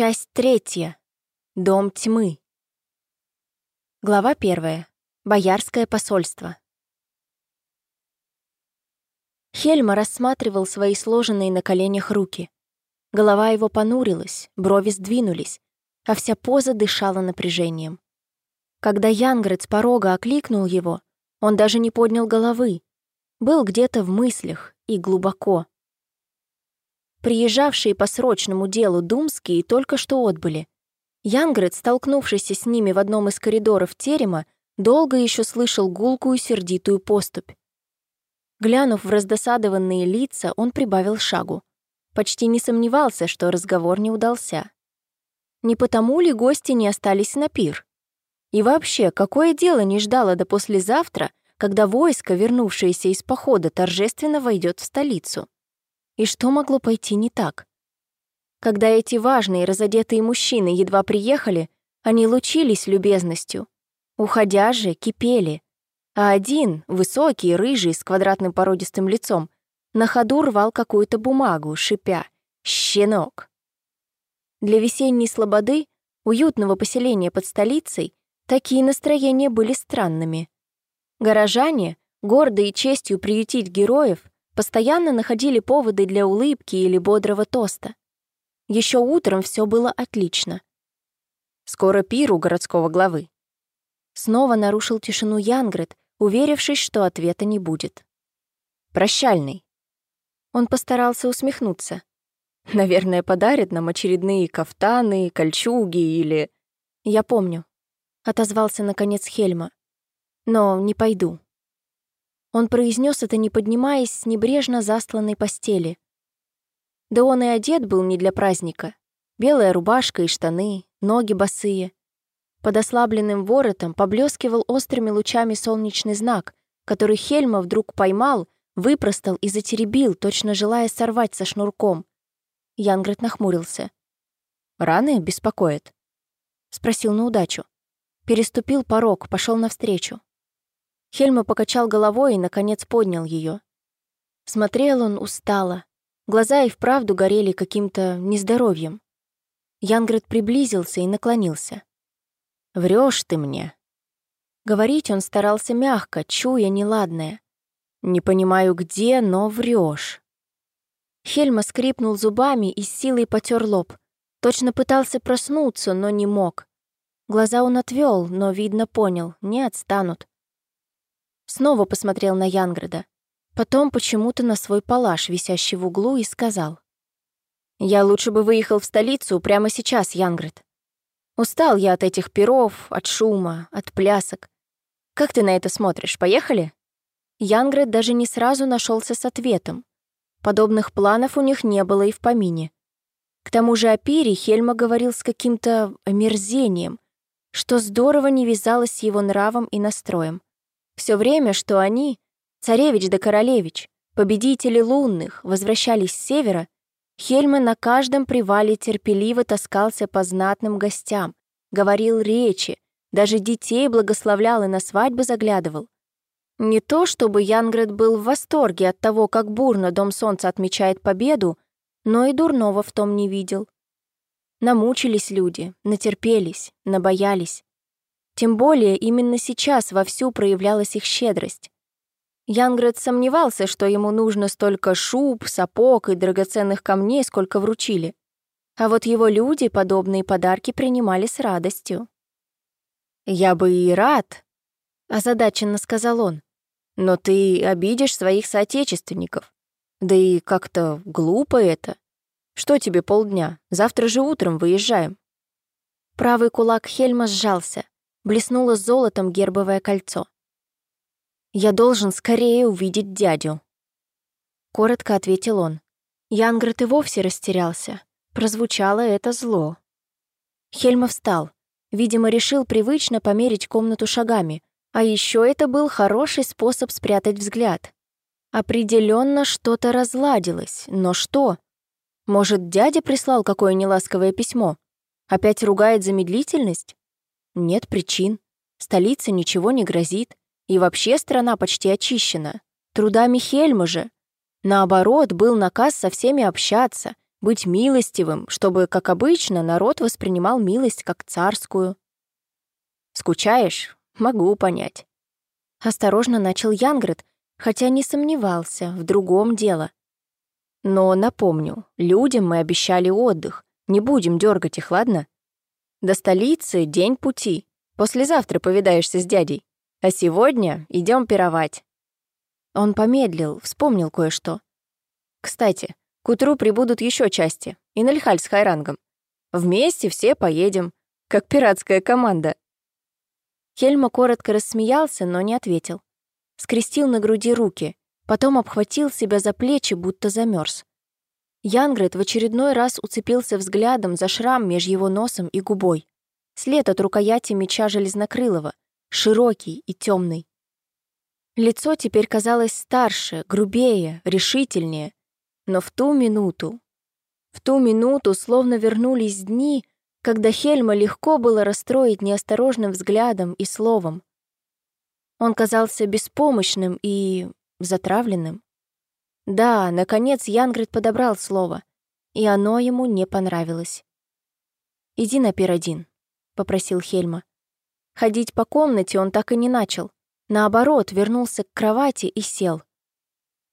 Часть третья. Дом тьмы. Глава первая. Боярское посольство. Хельма рассматривал свои сложенные на коленях руки. Голова его понурилась, брови сдвинулись, а вся поза дышала напряжением. Когда Янгрет с порога окликнул его, он даже не поднял головы, был где-то в мыслях и глубоко. Приезжавшие по срочному делу думские только что отбыли. Янгрет, столкнувшийся с ними в одном из коридоров терема, долго еще слышал гулкую сердитую поступь. Глянув в раздосадованные лица, он прибавил шагу. Почти не сомневался, что разговор не удался. Не потому ли гости не остались на пир? И вообще, какое дело не ждало до послезавтра, когда войско, вернувшееся из похода, торжественно войдет в столицу? И что могло пойти не так? Когда эти важные разодетые мужчины едва приехали, они лучились любезностью. Уходя же, кипели. А один, высокий, рыжий, с квадратным породистым лицом, на ходу рвал какую-то бумагу, шипя «Щенок». Для весенней слободы, уютного поселения под столицей, такие настроения были странными. Горожане, гордые честью приютить героев, постоянно находили поводы для улыбки или бодрого тоста. Еще утром все было отлично. Скоро пир у городского главы. Снова нарушил тишину Янгрет, уверившись, что ответа не будет. «Прощальный». Он постарался усмехнуться. «Наверное, подарит нам очередные кафтаны, кольчуги или...» «Я помню», — отозвался наконец Хельма. «Но не пойду». Он произнес это, не поднимаясь с небрежно застланной постели. Да он и одет был не для праздника. Белая рубашка и штаны, ноги босые. Под ослабленным воротом поблескивал острыми лучами солнечный знак, который Хельма вдруг поймал, выпростал и затеребил, точно желая сорвать со шнурком. Янгрет нахмурился. «Раны беспокоят?» Спросил на удачу. Переступил порог, пошел навстречу. Хельма покачал головой и, наконец, поднял ее. Смотрел он устало. Глаза и вправду горели каким-то нездоровьем. Янгрет приблизился и наклонился. Врешь ты мне». Говорить он старался мягко, чуя неладное. «Не понимаю, где, но врешь. Хельма скрипнул зубами и с силой потер лоб. Точно пытался проснуться, но не мог. Глаза он отвел, но, видно, понял, не отстанут. Снова посмотрел на Янграда. Потом почему-то на свой палаш, висящий в углу, и сказал. «Я лучше бы выехал в столицу прямо сейчас, Янград. Устал я от этих перов, от шума, от плясок. Как ты на это смотришь? Поехали?» Янград даже не сразу нашелся с ответом. Подобных планов у них не было и в помине. К тому же о пире Хельма говорил с каким-то омерзением, что здорово не вязалось с его нравом и настроем. Все время, что они, царевич да королевич, победители лунных, возвращались с севера, Хельма на каждом привале терпеливо таскался по знатным гостям, говорил речи, даже детей благословлял и на свадьбы заглядывал. Не то чтобы Янгрет был в восторге от того, как бурно Дом Солнца отмечает победу, но и дурного в том не видел. Намучились люди, натерпелись, набоялись. Тем более именно сейчас вовсю проявлялась их щедрость. Янгрет сомневался, что ему нужно столько шуб, сапог и драгоценных камней, сколько вручили. А вот его люди подобные подарки принимали с радостью. «Я бы и рад», — озадаченно сказал он. «Но ты обидишь своих соотечественников. Да и как-то глупо это. Что тебе полдня? Завтра же утром выезжаем». Правый кулак Хельма сжался блеснуло золотом гербовое кольцо. «Я должен скорее увидеть дядю», — коротко ответил он. Янгрет и вовсе растерялся. Прозвучало это зло. Хельма встал. Видимо, решил привычно померить комнату шагами, а еще это был хороший способ спрятать взгляд. Определенно что-то разладилось, но что? Может, дядя прислал какое неласковое письмо? Опять ругает за медлительность? Нет причин. Столице ничего не грозит. И вообще страна почти очищена. Трудами Хельма же. Наоборот, был наказ со всеми общаться, быть милостивым, чтобы, как обычно, народ воспринимал милость как царскую. Скучаешь? Могу понять. Осторожно начал Янгрет, хотя не сомневался, в другом дело. Но напомню, людям мы обещали отдых. Не будем дергать их, ладно? До столицы день пути. Послезавтра повидаешься с дядей. А сегодня идем пировать. Он помедлил, вспомнил кое-что. Кстати, к утру прибудут еще части. И Нальхаль с Хайрангом. Вместе все поедем. Как пиратская команда. Хельма коротко рассмеялся, но не ответил. Скрестил на груди руки, потом обхватил себя за плечи, будто замерз. Янгрет в очередной раз уцепился взглядом за шрам меж его носом и губой. След от рукояти меча Железнокрылова, широкий и темный. Лицо теперь казалось старше, грубее, решительнее. Но в ту минуту, в ту минуту словно вернулись дни, когда Хельма легко было расстроить неосторожным взглядом и словом. Он казался беспомощным и затравленным. Да, наконец Янгрид подобрал слово, и оно ему не понравилось. «Иди на пир один», — попросил Хельма. Ходить по комнате он так и не начал. Наоборот, вернулся к кровати и сел.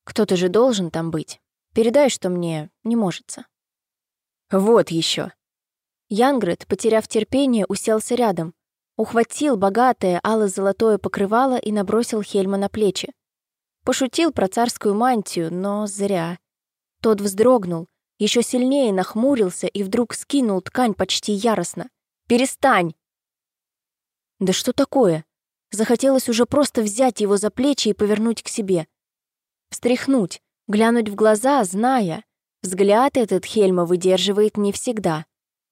«Кто-то же должен там быть. Передай, что мне не можется». «Вот еще. Янгрид, потеряв терпение, уселся рядом, ухватил богатое ало-золотое покрывало и набросил Хельма на плечи. Пошутил про царскую мантию, но зря. Тот вздрогнул, еще сильнее нахмурился и вдруг скинул ткань почти яростно. «Перестань!» «Да что такое?» Захотелось уже просто взять его за плечи и повернуть к себе. Встряхнуть, глянуть в глаза, зная. Взгляд этот Хельма выдерживает не всегда.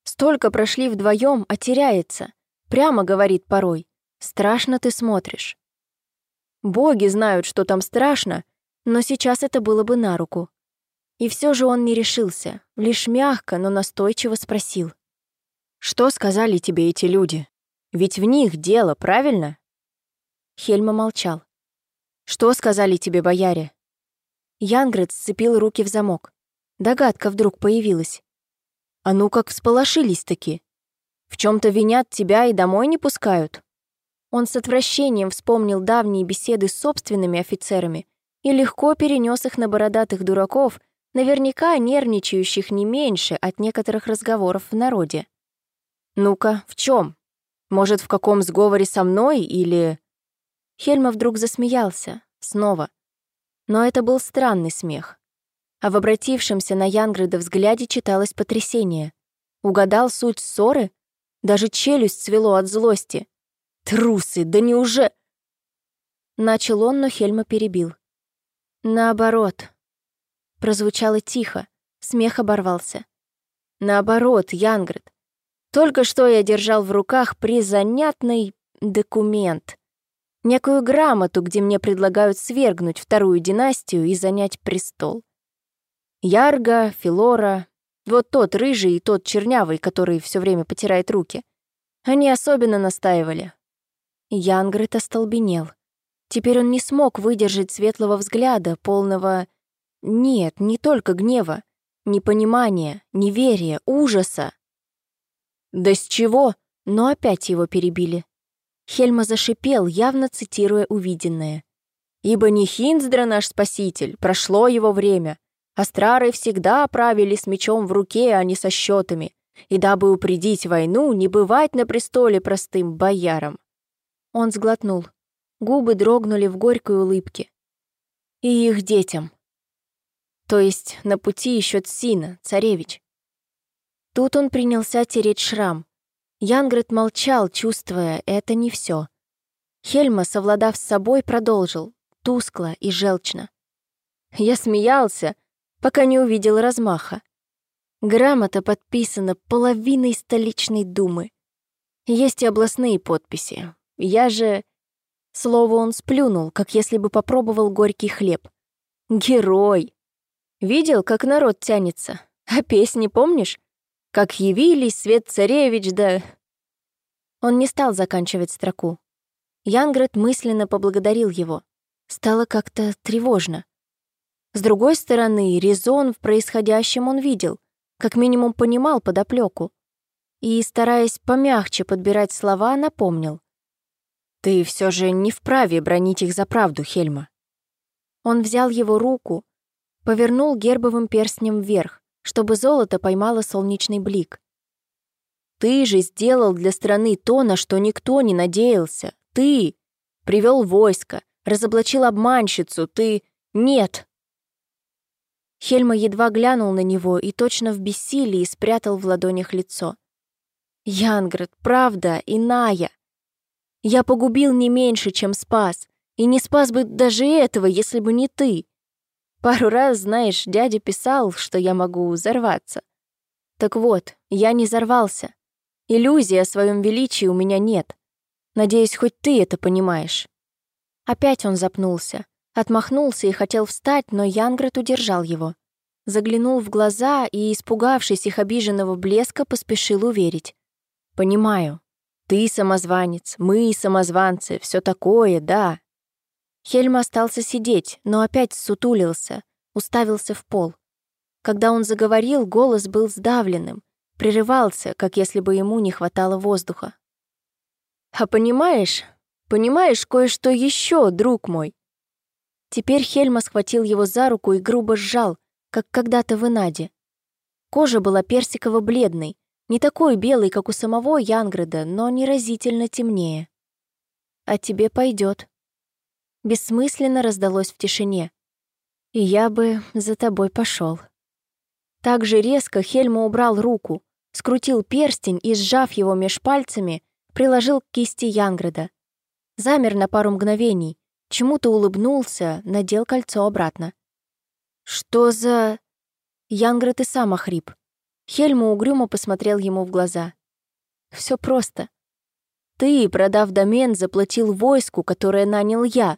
Столько прошли вдвоем, а теряется. Прямо говорит порой. «Страшно ты смотришь». Боги знают, что там страшно, но сейчас это было бы на руку. И все же он не решился, лишь мягко, но настойчиво спросил. «Что сказали тебе эти люди? Ведь в них дело, правильно?» Хельма молчал. «Что сказали тебе, бояре?» Янгрет сцепил руки в замок. Догадка вдруг появилась. «А ну как всполошились-таки? В чем то винят тебя и домой не пускают?» Он с отвращением вспомнил давние беседы с собственными офицерами и легко перенес их на бородатых дураков, наверняка нервничающих не меньше от некоторых разговоров в народе. «Ну-ка, в чем? Может, в каком сговоре со мной или...» Хельма вдруг засмеялся, снова. Но это был странный смех. А в обратившемся на Янграда взгляде читалось потрясение. Угадал суть ссоры? Даже челюсть свело от злости. Трусы, да неуже...» Начал он, но Хельма перебил. «Наоборот». Прозвучало тихо, смех оборвался. «Наоборот, Янгрид. Только что я держал в руках призанятный документ. Некую грамоту, где мне предлагают свергнуть вторую династию и занять престол. Ярга, Филора, вот тот рыжий и тот чернявый, который все время потирает руки. Они особенно настаивали. Янгрет остолбенел. Теперь он не смог выдержать светлого взгляда, полного... Нет, не только гнева, непонимания, неверия, ужаса. Да с чего? Но опять его перебили. Хельма зашипел, явно цитируя увиденное. «Ибо не Хинздра наш спаситель, прошло его время. Астрары всегда правили с мечом в руке, а не со счетами. И дабы упредить войну, не бывать на престоле простым боярам. Он сглотнул. Губы дрогнули в горькой улыбке. И их детям. То есть на пути еще Цина, царевич. Тут он принялся тереть шрам. Янгрет молчал, чувствуя, это не все. Хельма, совладав с собой, продолжил, тускло и желчно. Я смеялся, пока не увидел размаха. Грамота подписана половиной столичной думы. Есть и областные подписи. Я же... Слово он сплюнул, как если бы попробовал горький хлеб. Герой! Видел, как народ тянется? А песни помнишь? Как явились свет царевич, да... Он не стал заканчивать строку. Янгрет мысленно поблагодарил его. Стало как-то тревожно. С другой стороны, резон в происходящем он видел. как минимум понимал подоплеку. И, стараясь помягче подбирать слова, напомнил. «Ты все же не вправе бронить их за правду, Хельма». Он взял его руку, повернул гербовым перстнем вверх, чтобы золото поймало солнечный блик. «Ты же сделал для страны то, на что никто не надеялся. Ты привел войско, разоблачил обманщицу, ты... Нет!» Хельма едва глянул на него и точно в бессилии спрятал в ладонях лицо. «Янград, правда, иная. Я погубил не меньше, чем спас, и не спас бы даже этого, если бы не ты. Пару раз, знаешь, дядя писал, что я могу взорваться. Так вот, я не взорвался. Иллюзии о своем величии у меня нет. Надеюсь, хоть ты это понимаешь». Опять он запнулся. Отмахнулся и хотел встать, но Янград удержал его. Заглянул в глаза и, испугавшись их обиженного блеска, поспешил уверить. «Понимаю. Ты самозванец, мы самозванцы, все такое, да». Хельма остался сидеть, но опять сутулился, уставился в пол. Когда он заговорил, голос был сдавленным, прерывался, как если бы ему не хватало воздуха. «А понимаешь, понимаешь кое-что еще, друг мой?» Теперь Хельма схватил его за руку и грубо сжал, как когда-то в Инаде. Кожа была персиково-бледной, не такой белой, как у самого Янграда, но неразительно темнее. «А тебе пойдет. Бессмысленно раздалось в тишине. «И я бы за тобой пошел. Так же резко Хельма убрал руку, скрутил перстень и, сжав его меж пальцами, приложил к кисти Янграда. Замер на пару мгновений, чему-то улыбнулся, надел кольцо обратно. «Что за...» Янгрет и сам охрип. Хельма угрюмо посмотрел ему в глаза. Все просто. Ты, продав домен, заплатил войску, которое нанял я.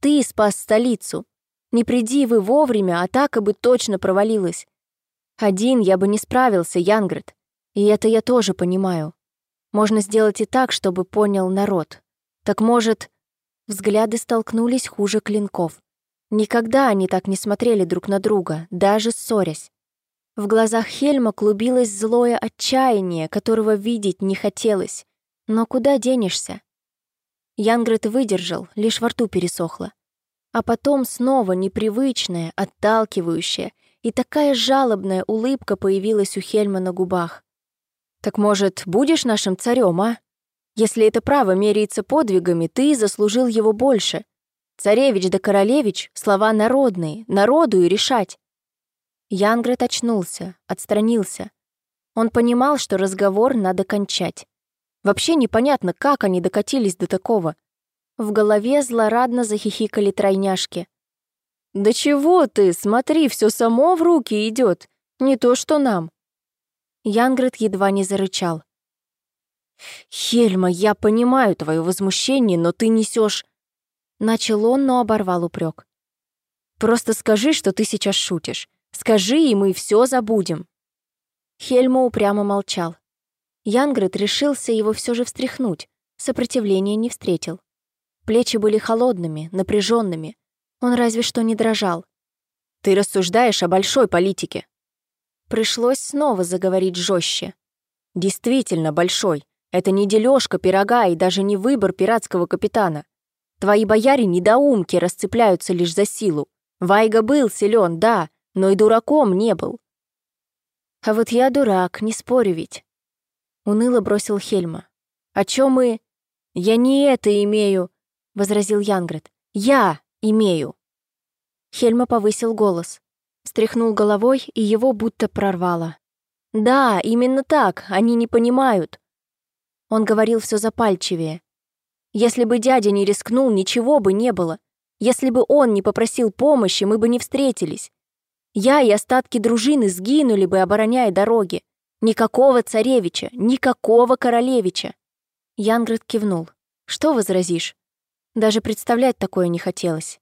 Ты спас столицу. Не приди вы вовремя, атака бы точно провалилась. Один я бы не справился, Янгрет. И это я тоже понимаю. Можно сделать и так, чтобы понял народ. Так может... Взгляды столкнулись хуже клинков. Никогда они так не смотрели друг на друга, даже ссорясь. В глазах Хельма клубилось злое отчаяние, которого видеть не хотелось. Но куда денешься? Янгрет выдержал, лишь во рту пересохло. А потом снова непривычная, отталкивающая и такая жалобная улыбка появилась у Хельма на губах. «Так, может, будешь нашим царем, а?» Если это право меряется подвигами, ты заслужил его больше. Царевич да королевич — слова народные, народу и решать. Янгрет очнулся, отстранился. Он понимал, что разговор надо кончать. Вообще непонятно, как они докатились до такого. В голове злорадно захихикали тройняшки. «Да чего ты? Смотри, все само в руки идет, Не то, что нам». Янгрет едва не зарычал. «Хельма, я понимаю твое возмущение, но ты несешь...» Начал он, но оборвал упрек. «Просто скажи, что ты сейчас шутишь. Скажи, и мы все забудем». Хельма упрямо молчал. Янгрет решился его все же встряхнуть, сопротивления не встретил. Плечи были холодными, напряженными. Он разве что не дрожал. «Ты рассуждаешь о большой политике». Пришлось снова заговорить жестче. «Действительно большой. Это не дележка пирога и даже не выбор пиратского капитана. Твои бояре недоумки расцепляются лишь за силу. Вайга был силен, да, но и дураком не был. А вот я дурак, не спорю ведь. Уныло бросил Хельма. О чем мы? Я не это имею, возразил Янгрет. Я имею. Хельма повысил голос. Стряхнул головой, и его будто прорвало. Да, именно так, они не понимают. Он говорил все запальчивее. Если бы дядя не рискнул, ничего бы не было. Если бы он не попросил помощи, мы бы не встретились. Я и остатки дружины сгинули бы, обороняя дороги. Никакого царевича, никакого королевича. Янград кивнул. Что возразишь? Даже представлять такое не хотелось.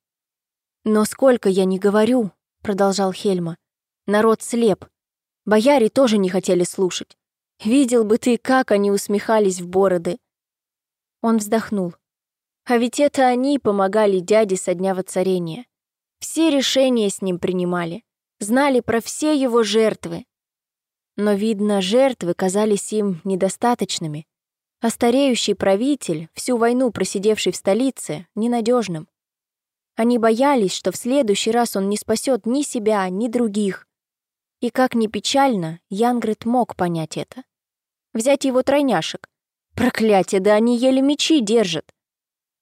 «Но сколько я не говорю», — продолжал Хельма, — «народ слеп. Бояре тоже не хотели слушать. Видел бы ты, как они усмехались в бороды. Он вздохнул. А ведь это они помогали дяде со дня воцарения. Все решения с ним принимали. Знали про все его жертвы. Но, видно, жертвы казались им недостаточными, а стареющий правитель, всю войну просидевший в столице, ненадежным. Они боялись, что в следующий раз он не спасет ни себя, ни других. И как ни печально, Янгрет мог понять это. Взять его тройняшек. Проклятие, да они еле мечи держат.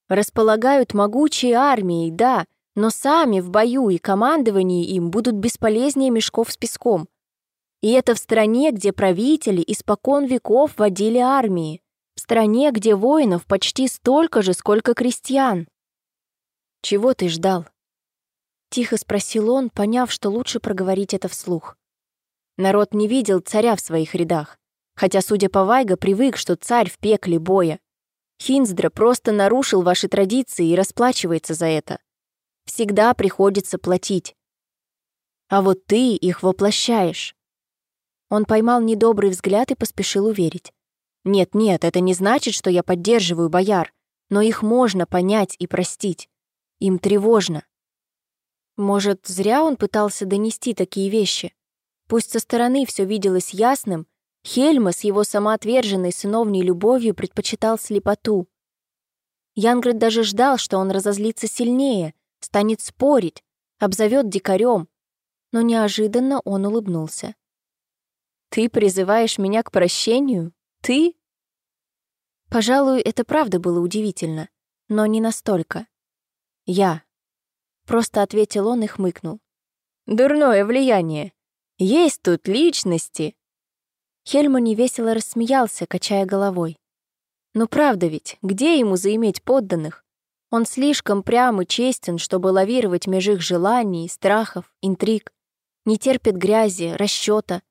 Располагают могучей армией, да, но сами в бою и командовании им будут бесполезнее мешков с песком. И это в стране, где правители испокон веков водили армии, в стране, где воинов почти столько же, сколько крестьян. «Чего ты ждал?» Тихо спросил он, поняв, что лучше проговорить это вслух. Народ не видел царя в своих рядах, хотя, судя по Вайга, привык, что царь в пекле боя. Хинздра просто нарушил ваши традиции и расплачивается за это. Всегда приходится платить. А вот ты их воплощаешь. Он поймал недобрый взгляд и поспешил уверить. Нет-нет, это не значит, что я поддерживаю бояр, но их можно понять и простить. Им тревожно. Может, зря он пытался донести такие вещи? Пусть со стороны все виделось ясным, Хельма с его самоотверженной сыновней любовью предпочитал слепоту. Янгрид даже ждал, что он разозлится сильнее, станет спорить, обзовет дикарем, но неожиданно он улыбнулся. «Ты призываешь меня к прощению? Ты?» Пожалуй, это правда было удивительно, но не настолько. «Я», — просто ответил он и хмыкнул. «Дурное влияние. Есть тут личности». Хельма невесело рассмеялся, качая головой. «Ну правда ведь, где ему заиметь подданных? Он слишком прям и честен, чтобы лавировать меж их желаний, страхов, интриг. Не терпит грязи, расчета.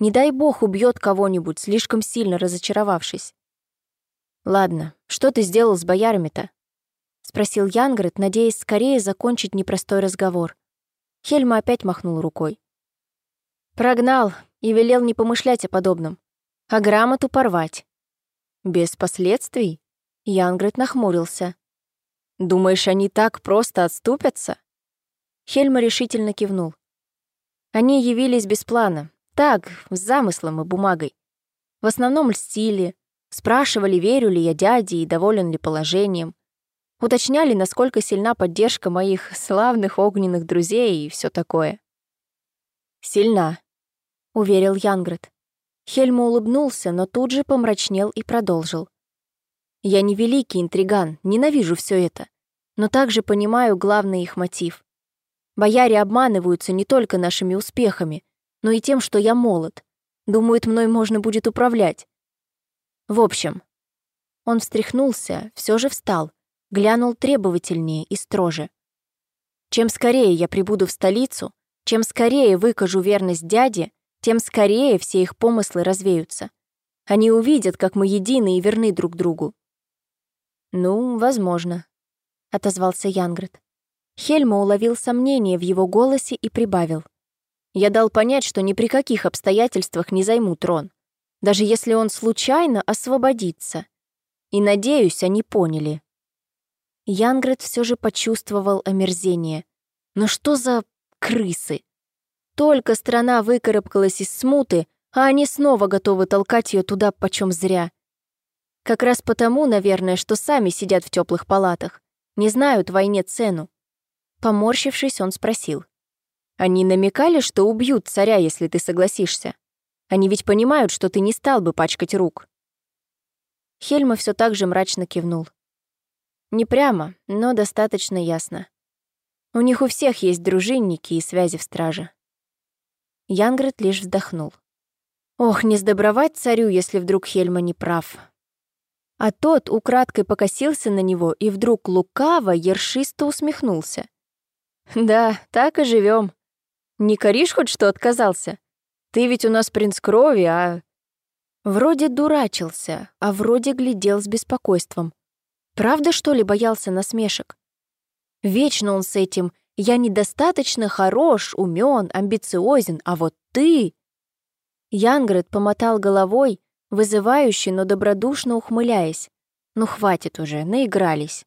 Не дай бог убьет кого-нибудь, слишком сильно разочаровавшись. «Ладно, что ты сделал с боярами-то?» — спросил Янгрет, надеясь скорее закончить непростой разговор. Хельма опять махнул рукой. «Прогнал и велел не помышлять о подобном, а грамоту порвать». «Без последствий?» — Янгрет нахмурился. «Думаешь, они так просто отступятся?» Хельма решительно кивнул. Они явились без плана, так, с замыслом и бумагой. В основном льстили, спрашивали, верю ли я дяде и доволен ли положением. Уточняли, насколько сильна поддержка моих славных огненных друзей и все такое. «Сильна», — уверил Янгрет. Хельма улыбнулся, но тут же помрачнел и продолжил. «Я не великий интриган, ненавижу все это, но также понимаю главный их мотив. Бояре обманываются не только нашими успехами, но и тем, что я молод. Думают, мной можно будет управлять. В общем, он встряхнулся, все же встал, глянул требовательнее и строже. Чем скорее я прибуду в столицу, чем скорее выкажу верность дяде, тем скорее все их помыслы развеются. Они увидят, как мы едины и верны друг другу. «Ну, возможно», — отозвался Янгрет. Хельма уловил сомнение в его голосе и прибавил. «Я дал понять, что ни при каких обстоятельствах не займу трон, даже если он случайно освободится. И, надеюсь, они поняли». Янгрет все же почувствовал омерзение. Но что за крысы? Только страна выкарабкалась из смуты, а они снова готовы толкать ее туда почем зря. Как раз потому, наверное, что сами сидят в теплых палатах, не знают войне цену. Поморщившись, он спросил. «Они намекали, что убьют царя, если ты согласишься? Они ведь понимают, что ты не стал бы пачкать рук». Хельма все так же мрачно кивнул. Не прямо, но достаточно ясно. У них у всех есть дружинники и связи в страже. Янгрет лишь вздохнул. Ох, не сдобровать царю, если вдруг Хельма не прав. А тот украдкой покосился на него и вдруг лукаво, ершисто усмехнулся. «Да, так и живем. Не коришь хоть, что отказался? Ты ведь у нас принц крови, а...» Вроде дурачился, а вроде глядел с беспокойством. Правда, что ли, боялся насмешек? Вечно он с этим «я недостаточно хорош, умен, амбициозен, а вот ты...» Янгрет помотал головой, вызывающе, но добродушно ухмыляясь. «Ну хватит уже, наигрались».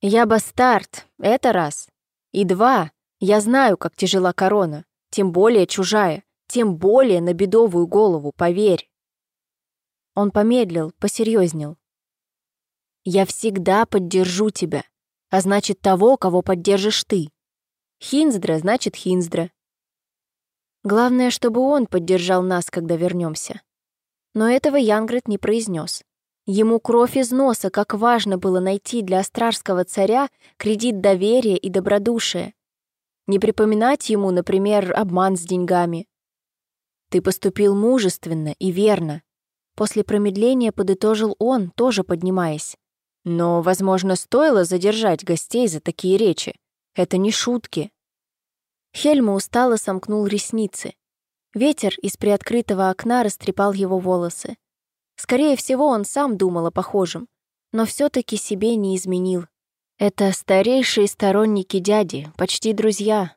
«Я бастард, это раз. И два, я знаю, как тяжела корона, тем более чужая, Тем более на бедовую голову, поверь. Он помедлил, посерьезнел. Я всегда поддержу тебя, а значит того, кого поддержишь ты. Хинздра значит Хинздра. Главное, чтобы он поддержал нас, когда вернемся. Но этого Янгрет не произнес. Ему кровь из носа, как важно было найти для астрарского царя кредит доверия и добродушия. Не припоминать ему, например, обман с деньгами. Ты поступил мужественно и верно. После промедления подытожил он, тоже поднимаясь. Но, возможно, стоило задержать гостей за такие речи. Это не шутки. Хельма устало сомкнул ресницы. Ветер из приоткрытого окна растрепал его волосы. Скорее всего, он сам думал о похожем, но все таки себе не изменил. Это старейшие сторонники дяди, почти друзья.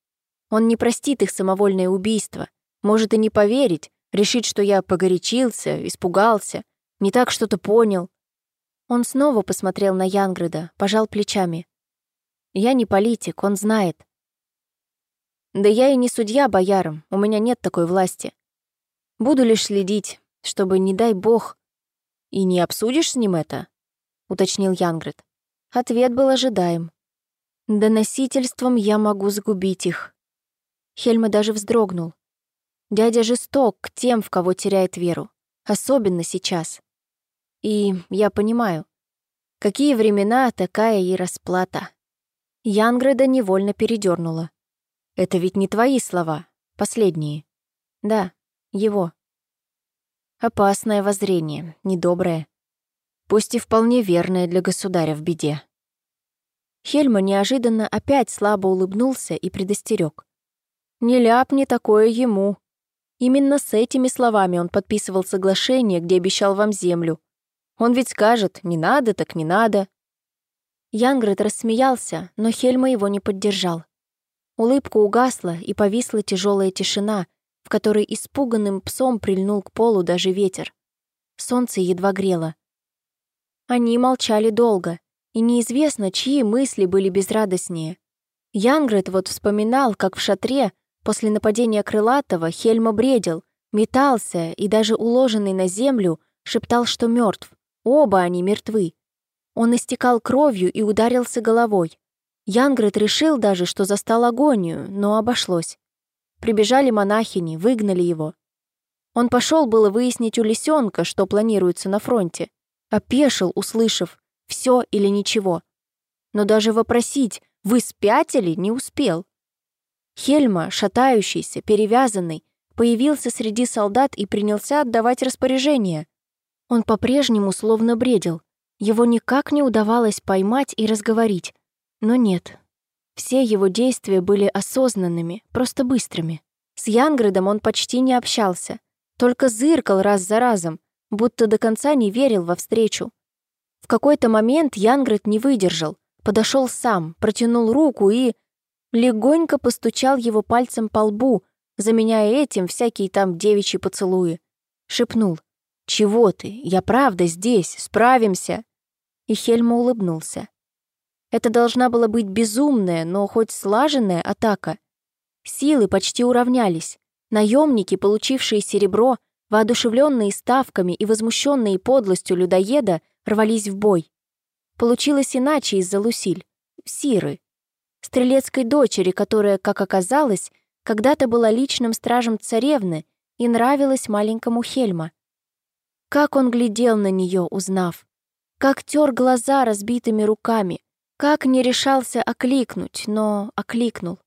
Он не простит их самовольное убийство, может и не поверить, решить, что я погорячился, испугался, не так что-то понял. Он снова посмотрел на Янграда, пожал плечами. Я не политик, он знает. Да я и не судья боярам, у меня нет такой власти. Буду лишь следить, чтобы, не дай бог, «И не обсудишь с ним это?» — уточнил Янгрет. Ответ был ожидаем. «Доносительством я могу сгубить их». Хельма даже вздрогнул. Дядя жесток к тем, в кого теряет веру. Особенно сейчас. И я понимаю, какие времена, такая и расплата. Янгреда невольно передернула. Это ведь не твои слова, последние. Да, его. Опасное воззрение, недоброе. Пусть и вполне верное для государя в беде. Хельма неожиданно опять слабо улыбнулся и предостерег. «Не ляпни такое ему». Именно с этими словами он подписывал соглашение, где обещал вам землю. Он ведь скажет «не надо, так не надо». Янгрет рассмеялся, но Хельма его не поддержал. Улыбка угасла, и повисла тяжелая тишина, в которой испуганным псом прильнул к полу даже ветер. Солнце едва грело. Они молчали долго, и неизвестно, чьи мысли были безрадостнее. Янгрет вот вспоминал, как в шатре после нападения Крылатого Хельма бредил, метался и даже уложенный на землю шептал, что мертв. Оба они мертвы. Он истекал кровью и ударился головой. Янгрет решил даже, что застал агонию, но обошлось. Прибежали монахини, выгнали его. Он пошел было выяснить у лисенка, что планируется на фронте. Опешил, услышав «все или ничего». Но даже вопросить «вы спятили?» не успел. Хельма, шатающийся, перевязанный, появился среди солдат и принялся отдавать распоряжения. Он по-прежнему словно бредил. Его никак не удавалось поймать и разговорить. Но нет, все его действия были осознанными, просто быстрыми. С Янградом он почти не общался, только зыркал раз за разом, будто до конца не верил во встречу. В какой-то момент Янград не выдержал, подошел сам, протянул руку и... легонько постучал его пальцем по лбу, заменяя этим всякие там девичьи поцелуи. Шепнул. «Чего ты? Я правда здесь, справимся!» И Хельма улыбнулся. Это должна была быть безумная, но хоть слаженная атака. Силы почти уравнялись. Наемники, получившие серебро, воодушевленные ставками и возмущенные подлостью людоеда, рвались в бой. Получилось иначе из-за Лусиль, Сиры, стрелецкой дочери, которая, как оказалось, когда-то была личным стражем царевны и нравилась маленькому Хельма. Как он глядел на нее, узнав. Как тер глаза разбитыми руками, как не решался окликнуть, но окликнул.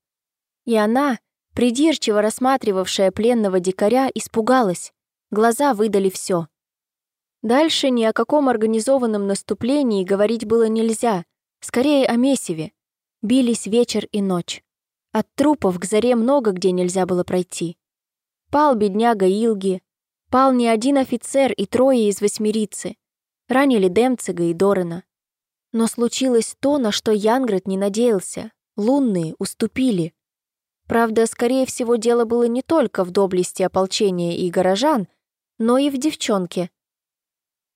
И она, придирчиво рассматривавшая пленного дикаря, испугалась. Глаза выдали все. Дальше ни о каком организованном наступлении говорить было нельзя, скорее о месиве. Бились вечер и ночь. От трупов к заре много где нельзя было пройти. Пал бедняга Илги, пал не один офицер и трое из восьмерицы. Ранили Демцига и Дорена. Но случилось то, на что Янгрет не надеялся. Лунные уступили. Правда, скорее всего, дело было не только в доблести ополчения и горожан, но и в девчонке.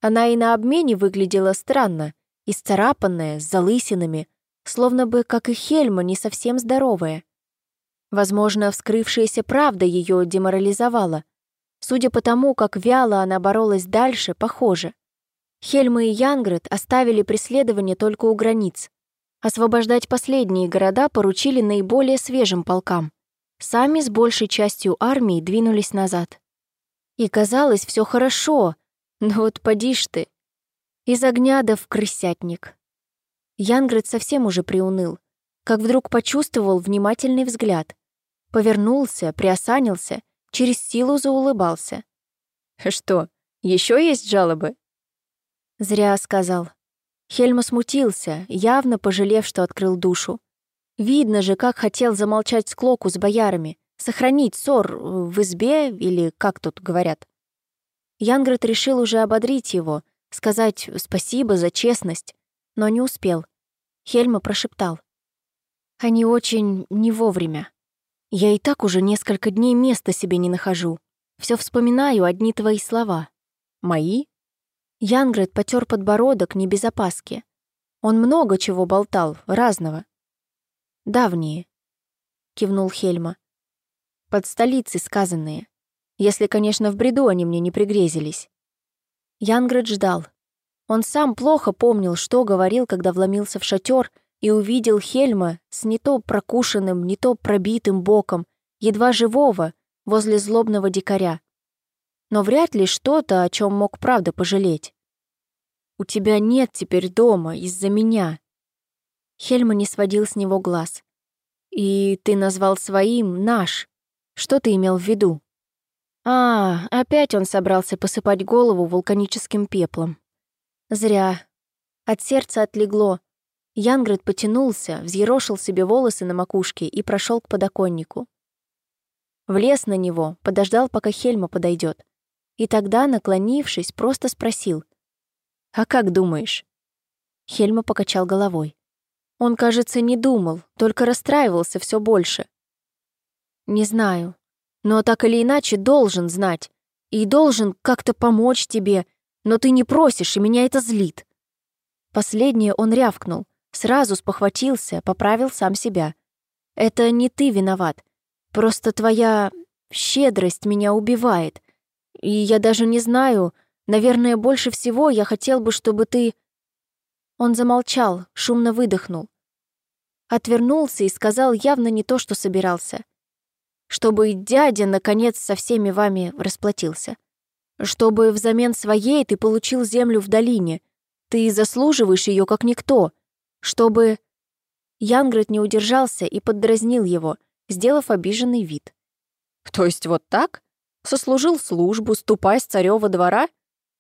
Она и на обмене выглядела странно, исцарапанная, с залысинами, словно бы, как и Хельма, не совсем здоровая. Возможно, вскрывшаяся правда ее деморализовала. Судя по тому, как вяло она боролась дальше, похоже. Хельма и Янгрет оставили преследование только у границ. Освобождать последние города поручили наиболее свежим полкам. Сами с большей частью армии двинулись назад. И казалось, все хорошо, но вот поди ж ты. Из огня да в крысятник. Янгрет совсем уже приуныл, как вдруг почувствовал внимательный взгляд. Повернулся, приосанился, через силу заулыбался. «Что, еще есть жалобы?» Зря сказал. Хельма смутился, явно пожалев, что открыл душу. Видно же, как хотел замолчать склоку с боярами, сохранить ссор в избе или как тут говорят. Янград решил уже ободрить его, сказать спасибо за честность, но не успел. Хельма прошептал. «Они очень не вовремя. Я и так уже несколько дней места себе не нахожу. Все вспоминаю одни твои слова. Мои?» Янгрет потер подбородок не без опаски. Он много чего болтал, разного. «Давние», — кивнул Хельма. «Под столицей сказанные. Если, конечно, в бреду они мне не пригрезились». Янгрет ждал. Он сам плохо помнил, что говорил, когда вломился в шатер и увидел Хельма с не то прокушенным, не то пробитым боком, едва живого, возле злобного дикаря но вряд ли что-то, о чем мог правда пожалеть. «У тебя нет теперь дома из-за меня». Хельма не сводил с него глаз. «И ты назвал своим наш. Что ты имел в виду?» А, опять он собрался посыпать голову вулканическим пеплом. Зря. От сердца отлегло. Янгрид потянулся, взъерошил себе волосы на макушке и прошел к подоконнику. Влез на него, подождал, пока Хельма подойдет. И тогда, наклонившись, просто спросил. «А как думаешь?» Хельма покачал головой. Он, кажется, не думал, только расстраивался все больше. «Не знаю, но так или иначе должен знать. И должен как-то помочь тебе, но ты не просишь, и меня это злит». Последнее он рявкнул, сразу спохватился, поправил сам себя. «Это не ты виноват. Просто твоя щедрость меня убивает. И я даже не знаю, наверное, больше всего я хотел бы, чтобы ты...» Он замолчал, шумно выдохнул. Отвернулся и сказал явно не то, что собирался. Чтобы дядя, наконец, со всеми вами расплатился. Чтобы взамен своей ты получил землю в долине. Ты заслуживаешь ее как никто. Чтобы... Янгрет не удержался и поддразнил его, сделав обиженный вид. «То есть вот так? Сослужил службу, ступай с царёва двора?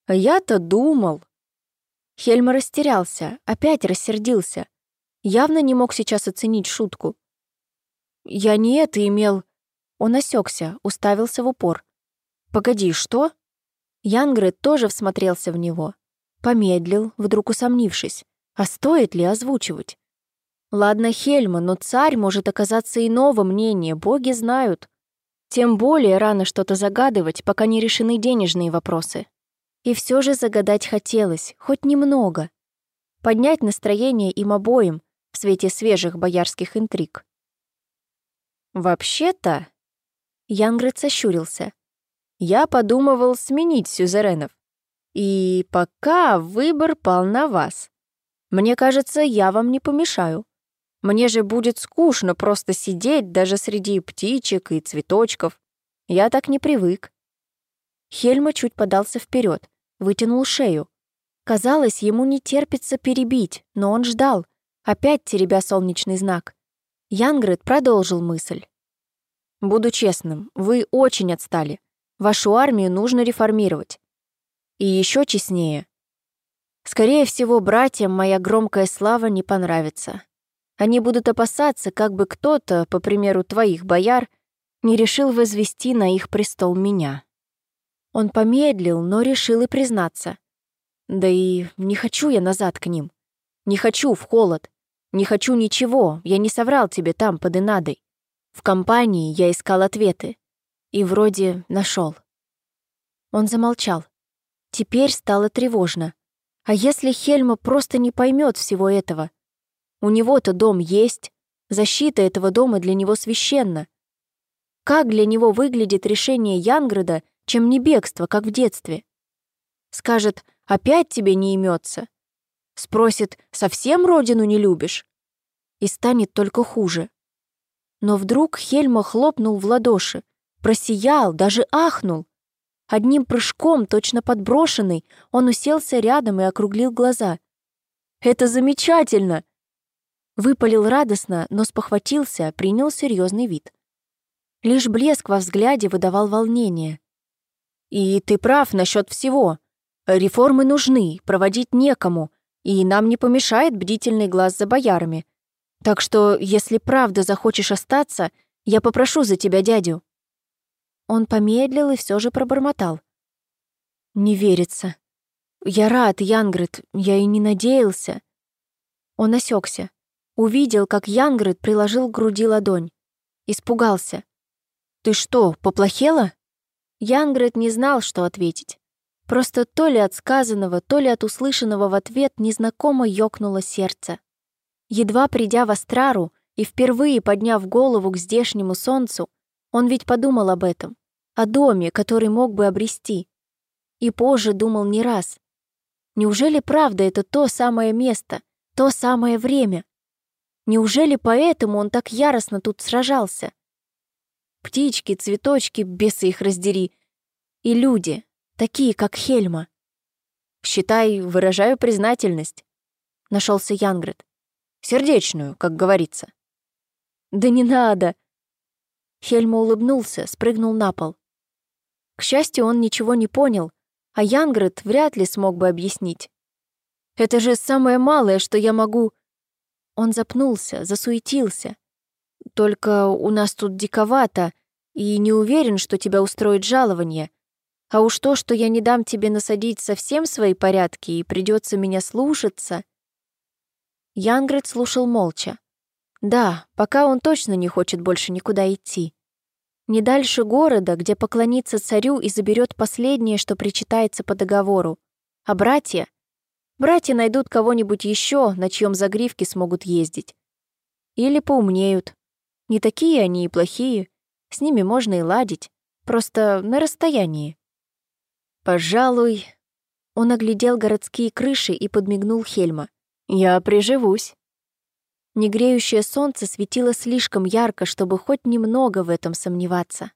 А я-то думал. Хельма растерялся, опять рассердился. Явно не мог сейчас оценить шутку. Я не это имел... Он осекся, уставился в упор. «Погоди, что?» Янгрет тоже всмотрелся в него. Помедлил, вдруг усомнившись. А стоит ли озвучивать? Ладно, Хельма, но царь может оказаться иного мнения, боги знают. Тем более рано что-то загадывать, пока не решены денежные вопросы. И все же загадать хотелось, хоть немного. Поднять настроение им обоим в свете свежих боярских интриг. «Вообще-то...» Янгрет сощурился. «Я подумывал сменить сюзеренов. И пока выбор пал на вас. Мне кажется, я вам не помешаю. Мне же будет скучно просто сидеть даже среди птичек и цветочков. Я так не привык. Хельма чуть подался вперед, вытянул шею. Казалось, ему не терпится перебить, но он ждал, опять теребя солнечный знак. Янгрет продолжил мысль. «Буду честным, вы очень отстали. Вашу армию нужно реформировать. И еще честнее. Скорее всего, братьям моя громкая слава не понравится. Они будут опасаться, как бы кто-то, по примеру твоих бояр, не решил возвести на их престол меня. Он помедлил, но решил и признаться. Да и не хочу я назад к ним. Не хочу в холод. Не хочу ничего, я не соврал тебе там, под Инадой. В компании я искал ответы. И вроде нашел. Он замолчал. Теперь стало тревожно. А если Хельма просто не поймет всего этого? У него-то дом есть. Защита этого дома для него священна. Как для него выглядит решение Янграда, чем не бегство, как в детстве? Скажет, опять тебе не имется. Спросит, совсем родину не любишь? И станет только хуже. Но вдруг Хельма хлопнул в ладоши, просиял, даже ахнул. Одним прыжком, точно подброшенный, он уселся рядом и округлил глаза. «Это замечательно!» Выпалил радостно, но спохватился, принял серьезный вид. Лишь блеск во взгляде выдавал волнение. «И ты прав насчет всего. Реформы нужны, проводить некому, и нам не помешает бдительный глаз за боярами. Так что, если правда захочешь остаться, я попрошу за тебя дядю». Он помедлил и все же пробормотал. «Не верится. Я рад, Янгрид, я и не надеялся». Он осекся, увидел, как Янгрид приложил к груди ладонь. Испугался. «Ты что, поплохела?» Янгрид не знал, что ответить. Просто то ли от сказанного, то ли от услышанного в ответ незнакомо ёкнуло сердце. Едва придя в Астрару и впервые подняв голову к здешнему солнцу, он ведь подумал об этом, о доме, который мог бы обрести. И позже думал не раз. Неужели правда это то самое место, то самое время? Неужели поэтому он так яростно тут сражался? Птички, цветочки, бесы их раздери. И люди, такие, как Хельма. Считай, выражаю признательность. Нашелся Янгрет. Сердечную, как говорится. Да не надо. Хельма улыбнулся, спрыгнул на пол. К счастью, он ничего не понял, а Янгрет вряд ли смог бы объяснить. Это же самое малое, что я могу... Он запнулся, засуетился. Только у нас тут диковато, и не уверен, что тебя устроит жалование. А уж то, что я не дам тебе насадить совсем свои порядки и придется меня слушаться...» Янгрид слушал молча. Да, пока он точно не хочет больше никуда идти. Не дальше города, где поклонится царю и заберет последнее, что причитается по договору. А братья? Братья найдут кого-нибудь еще, на чьем загривке смогут ездить. Или поумнеют. Не такие они и плохие. С ними можно и ладить. Просто на расстоянии. «Пожалуй...» Он оглядел городские крыши и подмигнул Хельма. «Я приживусь». Негреющее солнце светило слишком ярко, чтобы хоть немного в этом сомневаться.